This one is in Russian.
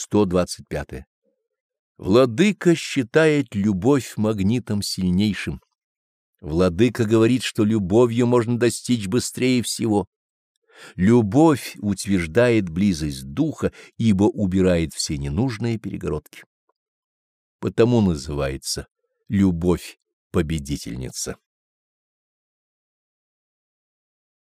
125. Владыка считает любовь магнитом сильнейшим. Владыка говорит, что любовью можно достичь быстрее всего. Любовь утверждает близость духа, ибо убирает все ненужные перегородки. Потому называется любовь победительница.